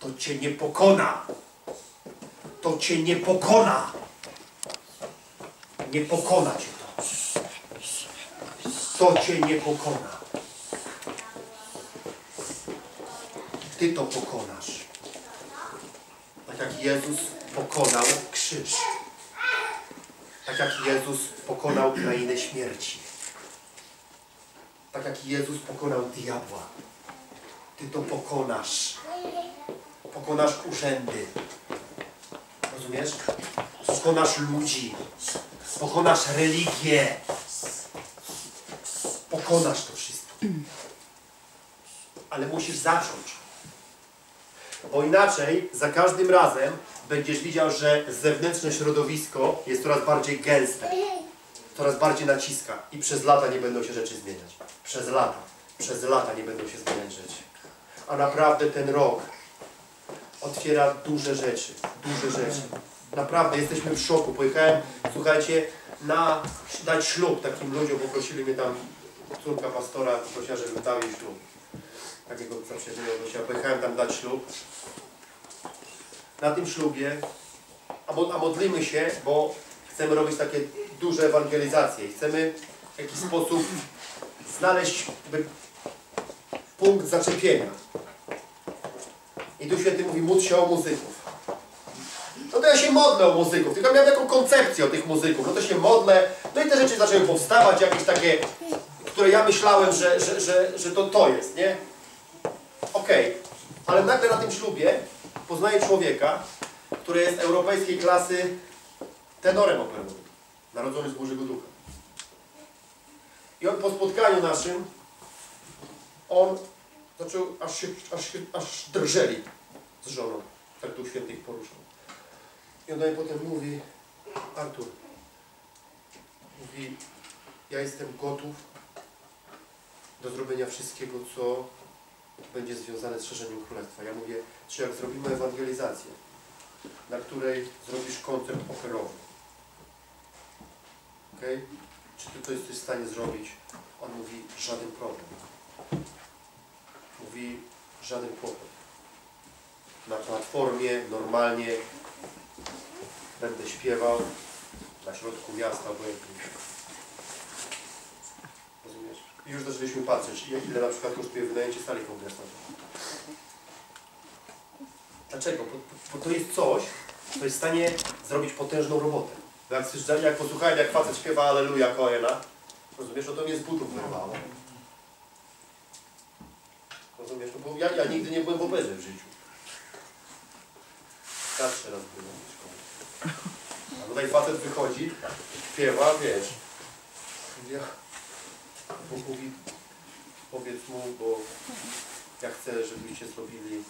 to cię nie pokona. To cię nie pokona. Nie pokona cię to. To cię nie pokona. Ty to pokonasz. Tak jak Jezus pokonał krzyż. Tak jak Jezus pokonał krainę śmierci. Tak jak Jezus pokonał diabła. Ty to pokonasz. Pokonasz urzędy. Rozumiesz? Pokonasz ludzi. Pokonasz religię. Pokonasz to wszystko. Ale musisz zacząć. Bo inaczej za każdym razem będziesz widział, że zewnętrzne środowisko jest coraz bardziej gęste. Coraz bardziej naciska. I przez lata nie będą się rzeczy zmieniać. Przez lata. Przez lata nie będą się zmieniać rzeczy. A naprawdę ten rok otwiera duże rzeczy. Duże rzeczy. Naprawdę jesteśmy w szoku. Pojechałem, słuchajcie, na dać ślub takim ludziom. Poprosili mnie tam córka pastora, prosiła, żebym dał jej ślub. Takiego zaprzyjaźnienia prosiła. Pojechałem tam dać ślub. Na tym ślubie, a, mo- a modlimy się, bo chcemy robić takie duże ewangelizacje chcemy w jakiś sposób znaleźć punkt zaczepienia. I tu Święty mówi, módl się o muzyków. No to ja się modlę o muzyków, tylko miałem taką koncepcję o tych muzyków. No to się modlę, no i te rzeczy zaczęły powstawać, jakieś takie, które ja myślałem, że, że, że, że to to jest, nie? Okej, ale nagle na tym ślubie poznaję człowieka, który jest europejskiej klasy tenorem operowym, narodzony z Bożego Ducha. I on po spotkaniu naszym, on zaczął, aż się, aż, się, aż drżeli z żoną. Tak Duch Święty ich poruszał. I on do mnie potem mówi, Artur, mówi, ja jestem gotów do zrobienia wszystkiego, co będzie związane z szerzeniem Królestwa. Ja mówię, czy jak zrobimy ewangelizację, na której zrobisz koncert operowy, okej? Czy ty to jesteś w stanie zrobić? On mówi, żaden problem. Mówi, żaden kłopot. Na platformie, normalnie będę śpiewał na środku miasta obojętnie. Rozumiesz? I już zaczęliśmy patrzeć, ile na przykład kosztuje wynajęcie sali kongresowej. Dlaczego? Bo, bo to jest coś, co jest w stanie zrobić potężną robotę. Bo Jak, jak posłuchałem, jak facet śpiewa Aleluja Koena, rozumiesz, no to mnie z butów wyrwało. Rozumiesz? No bo ja, ja nigdy nie byłem w operze w życiu. Starszy raz byłem w szkole. A tutaj facet wychodzi, śpiewa, wiesz. Ja, Bóg mówi, powiedz mu, bo ja chcę, żebyście zrobili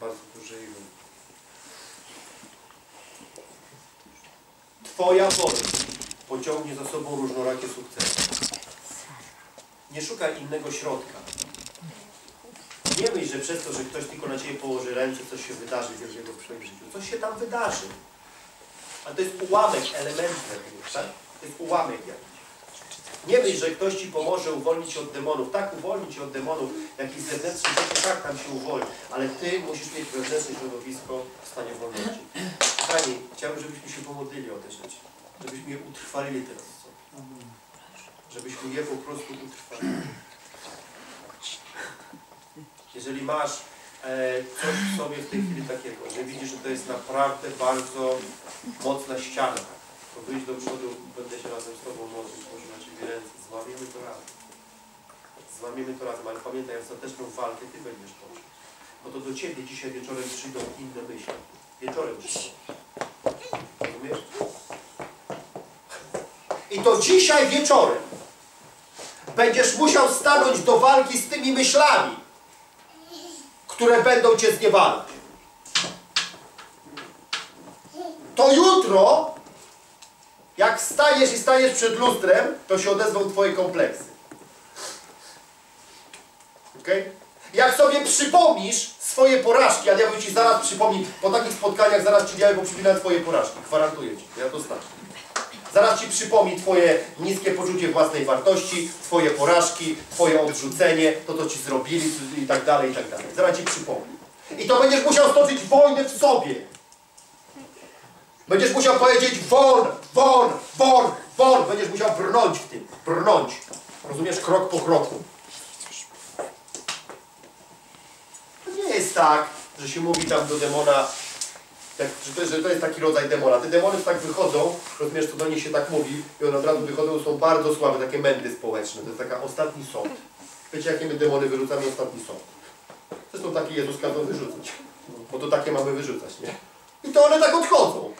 bardzo duży event. Twoja wola pociągnie za sobą różnorakie sukcesy. Nie szukaj innego środka. Nie myśl, że przez to, że ktoś tylko na Ciebie położy ręce, coś się wydarzy wielkiego w Twoim życiu. Coś się tam wydarzy. Ale to jest ułamek, element tego, tak? To jest ułamek jakiś. Nie myśl, że ktoś Ci pomoże uwolnić się od demonów. Tak, uwolnić się od demonów, jakiś zewnętrzny rzeczy, tak tam się uwolni. Ale Ty musisz mieć wewnętrzne środowisko w stanie wolności. Kochani, chciałbym, żebyśmy się pomodlili o te rzeczy. Żebyśmy je utrwalili teraz w sobie. Żebyśmy je po prostu utrwalili. Jeżeli masz e, coś w sobie w tej chwili takiego, że widzisz, że to jest naprawdę bardzo mocna ściana, to wyjdź do przodu, będę się razem z Tobą modlić, może na Ciebie ręce, złamiemy to razem. Złamiemy to razem, ale pamiętaj, ostateczną walkę Ty będziesz toczyć. Bo to do Ciebie dzisiaj wieczorem przyjdą inne myśli. Wieczorem przyjdą. Rozumiesz? I to dzisiaj wieczorem będziesz musiał stanąć do walki z tymi myślami, które będą Cię zniewalać. To jutro, jak stajesz i stajesz przed lustrem, to się odezwą Twoje kompleksy. Okej? Jak sobie przypomnisz swoje porażki, a diabeł Ci zaraz przypomni, po takich spotkaniach zaraz Ci diabeł przypomina Twoje porażki. Gwarantuję Ci, ja to znam. Zaraz Ci przypomni Twoje niskie poczucie własnej wartości, Twoje porażki, Twoje odrzucenie, to co Ci zrobili i tak dalej, i tak dalej. Zaraz Ci przypomni. I to będziesz musiał stoczyć wojnę w sobie. Będziesz musiał powiedzieć won, won, won, won. Będziesz musiał brnąć w tym, brnąć. Rozumiesz? Krok po kroku. To nie jest tak, że się mówi tam do demona, jak, że, to, że to jest taki rodzaj demona. Te demony tak wychodzą, rozumiesz, to do nich się tak mówi i one od razu wychodzą, są bardzo słabe, takie mędy społeczne. To jest taka ostatni sąd. Wiecie, jakie my demony wyrzucamy ostatni sąd? Zresztą taki Jezus kazał wyrzucać. Bo to takie mamy wyrzucać, nie? I to one tak odchodzą.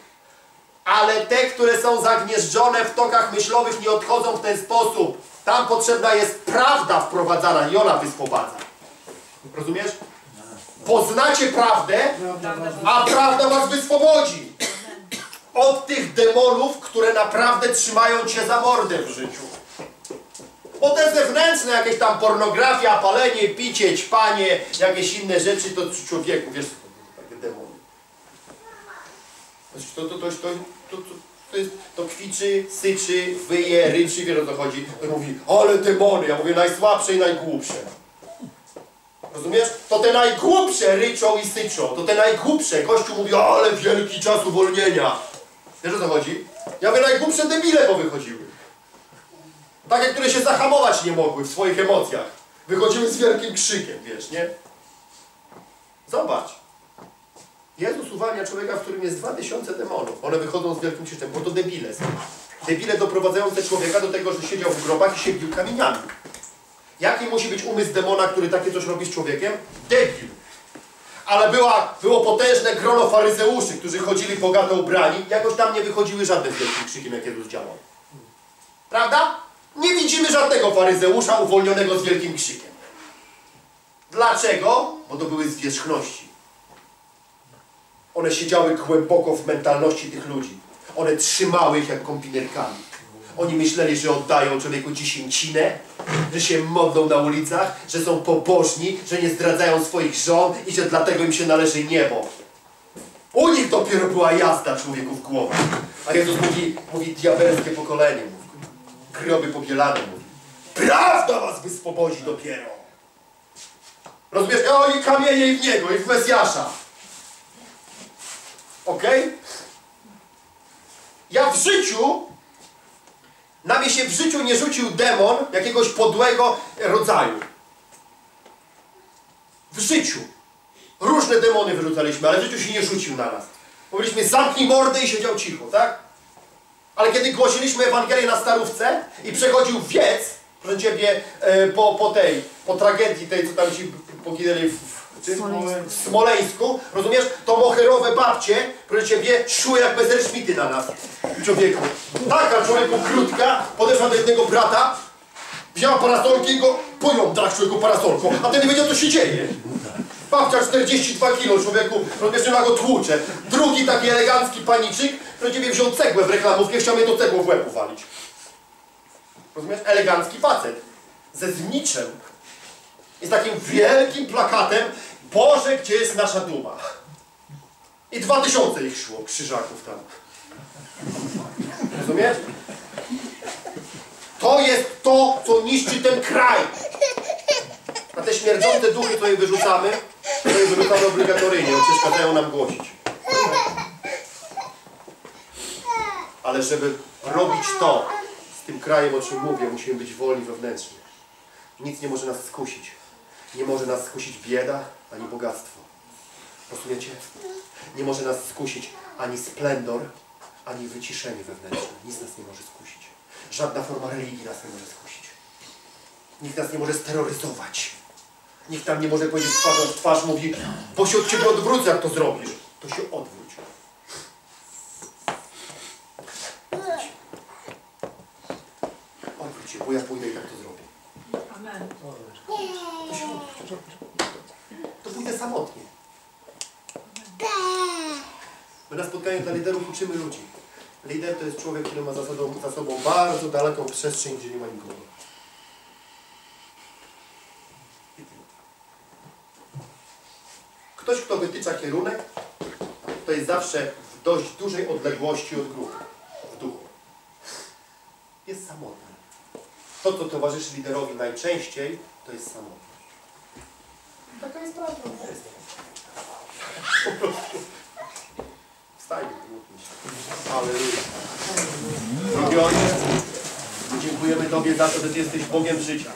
Ale te, które są zagnieżdżone w tokach myślowych, nie odchodzą w ten sposób. Tam potrzebna jest prawda wprowadzana i ona wyspowadza. Rozumiesz? Poznacie prawdę, a prawda was wyswobodzi. Od tych demonów, które naprawdę trzymają cię za mordę w życiu. Bo te zewnętrzne, jakieś tam pornografia, palenie, picie, ćpanie, jakieś inne rzeczy, to człowieku, wiesz, takie demony. To, to, to, to, to, to, to, jest, to kwiczy, syczy, wyje, ryczy, wiesz o co chodzi. To mówi, ale demony, ja mówię najsłabsze i najgłupsze. Rozumiesz? To te najgłupsze ryczą i syczą. To te najgłupsze. Kościół mówi, ale wielki czas uwolnienia. Wiesz o co chodzi? Ja mówię, najgłupsze debile powychodziły. Takie, które się zahamować nie mogły w swoich emocjach. Wychodziły z wielkim krzykiem, wiesz, nie? Zobacz. Jezus uwalnia człowieka, w którym jest 2000 demonów. One wychodzą z wielkim krzykiem, bo to debile są. Debile doprowadzające człowieka do tego, że siedział w grobach i się bił kamieniami. Jaki musi być umysł demona, który takie coś robi z człowiekiem? Debil. Ale była, było potężne grono faryzeuszy, którzy chodzili bogato ubrani. Jakoś tam nie wychodziły żadne z wielkim krzykiem, jak Jezus działał. Prawda? Nie widzimy żadnego faryzeusza uwolnionego z wielkim krzykiem. Dlaczego? Bo to były zwierzchności. One siedziały głęboko w mentalności tych ludzi. One trzymały ich jak kompinerkami. Oni myśleli, że oddają człowieku dziesięcinę, że się modlą na ulicach, że są pobożni, że nie zdradzają swoich żon i że dlatego im się należy niebo. U nich dopiero była jazda człowieku w głowę. A Jezus mówi, mówi diabelskie pokolenie, mówi, groby pobielane, mówi. Prawda was wyswobodzi dopiero. Rozumiesz? O, i kamienie i w Niego, i w Mesjasza. Okej? Ja w życiu, na mnie się w życiu nie rzucił demon jakiegoś podłego rodzaju. W życiu. Różne demony wyrzucaliśmy, ale w życiu się nie rzucił na nas. Mówiliśmy zamknij mordę i siedział cicho, tak? Ale kiedy głosiliśmy Ewangelię na Starówce i przechodził wiec, proszę Ciebie, e, po, po tej, po tragedii tej, co tam ci poginęli w, Smoleńsku. w Smoleńsku, rozumiesz? To moherowe babcie, proszę Ciebie, szły jak bezerszmity na nas, człowieku. Taka człowieku krótka, podeszła do jednego brata, wzięła parasolkę i go pojął tak człowieku parasolką, a ten nie wiedział co się dzieje. Babcia 42 kilo, człowieku, rozumiesz, ma go tłucze. Drugi taki elegancki paniczyk, który ciebie wziął cegłę w reklamówkę, chciał mnie to cegłą w łeb uwalić. Rozumiesz? Elegancki facet. Ze zniczem. I z takim wielkim plakatem Boże, gdzie jest nasza duma? I dwa tysiące ich szło, krzyżaków tam. Rozumiesz? To jest to, co niszczy ten kraj. A te śmierdzące duchy, które wyrzucamy, to je wyrzucamy obligatoryjnie, bo przeszkadzają nam głosić. Ale żeby robić to z tym krajem, o czym mówię, musimy być wolni wewnętrznie. Nic nie może nas skusić. Nie może nas skusić bieda, ani bogactwo. Rozumiecie? Nie może nas skusić ani splendor, ani wyciszenie wewnętrzne. Nic nas nie może skusić. Żadna forma religii nas nie może skusić. Nikt nas nie może steroryzować. Nikt nam nie może powiedzieć twarzą w twarz, mówi, bo się od Ciebie odwrócę, jak to zrobisz. To się odwróć. Odwróć się, bo ja pójdę i tak to zrobię. To pójdę samotnie. My na spotkaniu dla liderów uczymy ludzi. Lider to jest człowiek, który ma za sobą, za sobą bardzo daleką przestrzeń, gdzie nie ma nikogo. Ktoś, kto wytycza kierunek, to jest zawsze w dość dużej odległości od grupy, w duchu. Jest samotny. To, co towarzyszy liderowi najczęściej, to jest samotność. Taka jest prawda. Po prostu. Wstajmy, módlmy się. Halleluja. Drogi Ojcze, dziękujemy Tobie za to, że Ty jesteś Bogiem życia.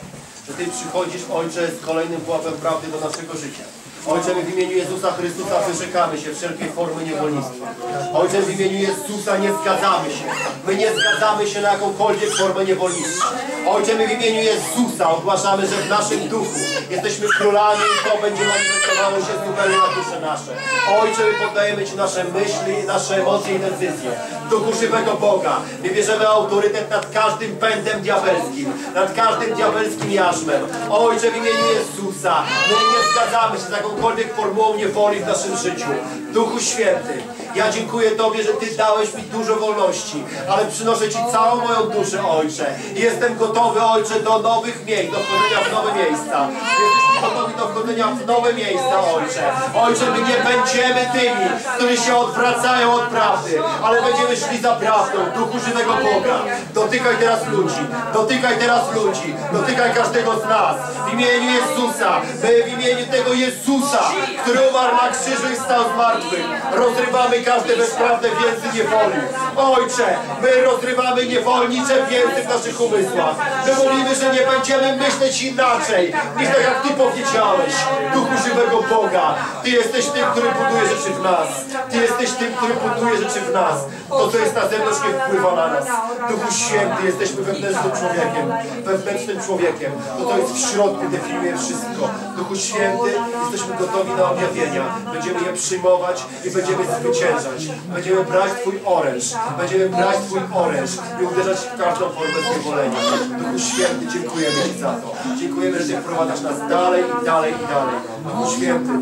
Że Ty przychodzisz, Ojcze, z kolejnym pułapem prawdy do naszego życia. Ojcze, my w imieniu Jezusa Chrystusa wyrzekamy się wszelkiej formy niewolnictwa. Ojcze, w imieniu Jezusa nie zgadzamy się. My nie zgadzamy się na jakąkolwiek formę niewolnictwa. Ojcze, my w imieniu Jezusa ogłaszamy, że w naszym duchu jesteśmy królami i to będzie manifestowało się zupełnie na dusze nasze. Ojcze, my poddajemy Ci nasze myśli, nasze emocje i decyzje. Duchu żywego Boga. My bierzemy autorytet nad każdym pędem diabelskim, nad każdym diabelskim jarzmem. Ojcze, w imieniu Jezusa, my nie zgadzamy się z jakąkolwiek formułą niewoli w naszym życiu. Duchu Święty, ja dziękuję Tobie, że Ty dałeś mi dużo wolności, ale przynoszę Ci całą moją duszę, Ojcze. Jestem gotowy, Ojcze, do nowych miejsc, do wchodzenia w nowe miejsca. Jesteśmy gotowi do wchodzenia w nowe miejsca, Ojcze. Ojcze, my nie będziemy tymi, którzy się odwracają od prawdy, ale będziemy szli za prawdą, Duchu żywego Boga. Dotykaj teraz ludzi, dotykaj teraz ludzi, dotykaj każdego z nas. W imieniu Jezusa, my w imieniu tego Jezusa, który umarł na krzyżu i stał z martwych, rozrywamy każde bezprawne więzy niewoli. Ojcze, my rozrywamy niewolnicze więzy w naszych umysłach. My mówimy, że nie będziemy myśleć inaczej, niż tak jak Ty powiedziałeś, Duchu żywego Boga. Ty jesteś tym, który buduje rzeczy w nas. Ty jesteś tym, który buduje rzeczy w nas. To, co jest na zewnątrz, nie wpływa na nas. Duchu Święty, jesteśmy wewnętrznym człowiekiem. Wewnętrznym człowiekiem. To, co jest w środku, definiuje wszystko. Duchu Święty, jesteśmy gotowi na objawienia. Będziemy je przyjmować i będziemy zwyciężać. Będziemy brać Twój oręż. Będziemy brać Twój oręż i uderzać w każdą formę zniewolenia. Duchu Święty, dziękujemy Ci za to. Dziękujemy, że Ty wprowadzasz nas dalej i dalej i dalej. Duchu Święty,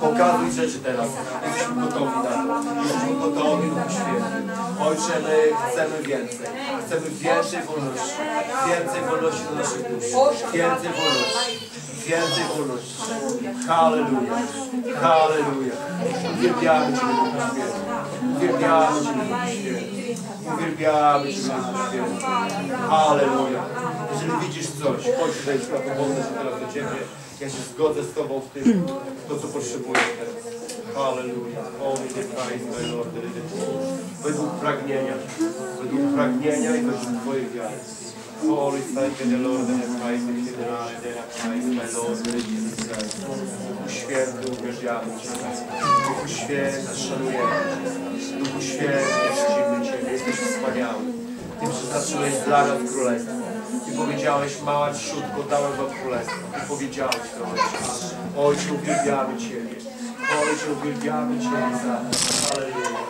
pokazuj rzeczy teraz. Jesteśmy gotowi na to. Jesteśmy gotowi, Duchu Święty. Ojcze, my chcemy więcej. Chcemy więcej wolności. Więcej wolności do naszych. Więcej wolności. Więcej wolności. Halleluja. Halleluja. Uwielbiamy Cię, Duchu Święty. Uwielbiamy Cię, Duchu Święty. Uwielbiamy Cię, Duchu Święty. Halleluja. Jeżeli widzisz coś, chodź tutaj teraz do Ciebie. Ja się zgodzę z Tobą w tym, to co potrzebujesz teraz. Halleluja. Only the Christ, Lord. Według pragnienia. Według pragnienia i według Twojej wiary. Holy you, the Lord, the Christ, the Lord, the Christ, my Lord, the Redeemer. Duchu Święty, uwielbiamy Cię. Duchu Święty, szanujemy Cię. Duchu Święty, czcimy Ciebie. Jesteś wspaniały. Ty przeznaczyłeś dla nas królestwo. Ty powiedziałeś, mała trzutko, dałem wam królestwo. Ty powiedziałeś to, Ojcze. Ojcze, uwielbiamy Ciebie. Ojcze, uwielbiamy Ciebie za Halleluja.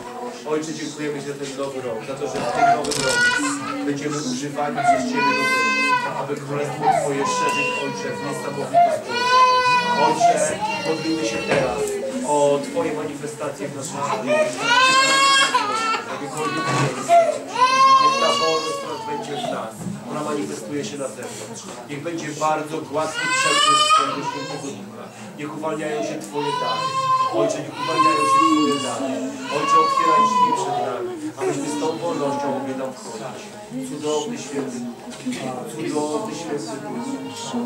Ojcze, dziękujemy za ten nowy rok, za to, że w tym nowym roku będziemy używani przez Ciebie do tego, aby królestwo Twoje szerzyć, Ojcze, w niesamowity sposób. Ojcze, modlimy się teraz o Twoje manifestacje w naszym życiu. Jakiekolwiek miejsce. Niech ta wolność, będzie w nas, ona manifestuje się na zewnątrz. Niech będzie bardzo gładki przepływ Twojego Świętego Ducha. Niech uwalniają się Twoje dary. Ojcze, niech uwalniają się Twoje dary. Ojcze, otwieraj drzwi przed nami, abyśmy z tą wolnością Cudowny Święty. Cudowny Święty.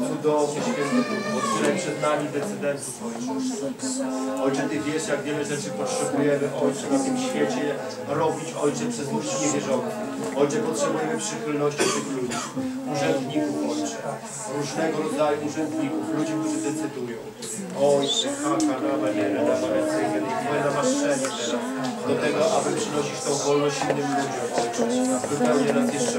Cudowny Święty. Otwieraj przed nami decydentów, Ojcze. Ojcze, Ty wiesz, jak wiele rzeczy potrzebujemy, Ojcze, na tym świecie robić, Ojcze, przez ludzi niewierzących. Ojcze, potrzebujemy przychylności tych ludzi, urzędników, Ojcze, różnego rodzaju urzędników, ludzi, którzy decydują. Ojcze, haka, rama, nie, rama, recygel i Twoje namaszczenie teraz do tego, aby przynosić tą wolność innym ludziom. Wypełnię nas jeszcze.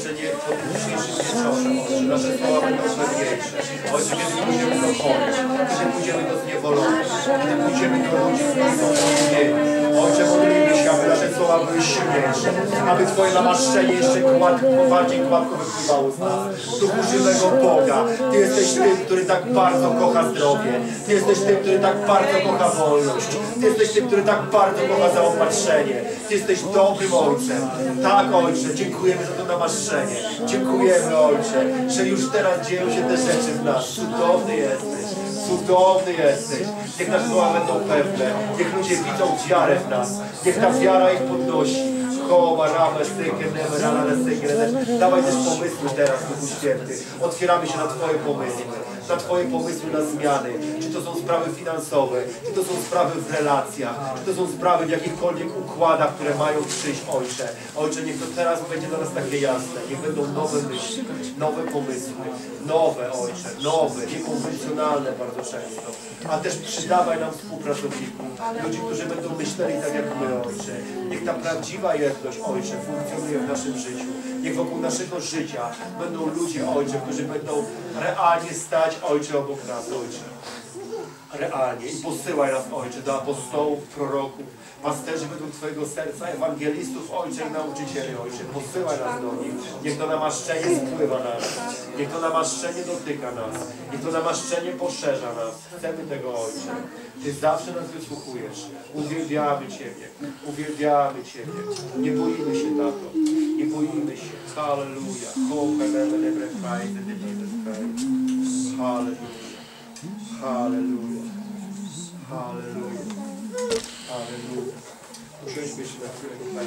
Ojcze, niech po tym dzisiejszym wieczorze, Ojcze, nasze słowa będą pewniejsze. Ojcze, kiedy pójdziemy do chorych, kiedy pójdziemy do zniewolonych, kiedy pójdziemy do ludzi, którzy są. Ojcze, modlimy się, aby nasze słowa były silniejsze, aby Twoje namaszczenie jeszcze gładko, bardziej gładko wypływało z nas. Duchu żywego Boga, Ty jesteś tym, który tak bardzo kocha zdrowie. Ty jesteś tym, który tak bardzo kocha wolność. Ty jesteś tym, który tak bardzo kocha zaopatrzenie. Ty jesteś dobrym Ojcem. Tak, Ojcze, dziękujemy za to namaszczenie. Dziękujemy, Ojcze, że już teraz dzieją się te rzeczy w nas. Cudowny jesteś. Cudowny jesteś. Niech nasze słowa będą pewne. Niech ludzie widzą wiarę w nas. Niech ta wiara ich podnosi. Koła, ramę, stykę, rana, stykę. Dawaj też pomysły teraz, Duchu Święty. Otwieramy się na Twoje pomysły. Na Twoje pomysły na zmiany. Czy to są sprawy finansowe, czy to są sprawy w relacjach, czy to są sprawy w jakichkolwiek układach, które mają przyjść, Ojcze. Ojcze, niech to teraz będzie dla nas takie jasne. Niech będą nowe myśli, nowe pomysły, nowe, Ojcze, nowe, niekonwencjonalne bardzo często. A też przydawaj nam współpracowników, ludzi, którzy będą myśleli tak jak my, Ojcze. Niech ta prawdziwa jedność, Ojcze, funkcjonuje w naszym życiu. Niech wokół naszego życia będą ludzie, Ojcze, którzy będą realnie stać, Ojcze, obok nas, Ojcze. Realnie. I posyłaj nas, Ojcze, do apostołów, proroków, pasterzy według Twojego serca, ewangelistów, Ojcze i nauczycieli, Ojcze. Posyłaj nas do nich. Niech to namaszczenie spływa na nas. Niech to namaszczenie dotyka nas. Niech to namaszczenie poszerza nas. Chcemy tego, Ojcze. Ty zawsze nas wysłuchujesz. Uwielbiamy Ciebie. Uwielbiamy Ciebie. Nie boimy się na to. Nie boimy się. Halleluja. Halleluja. Halleluja. Halleluja. Halleluja. Usiądźmy się na chwilę.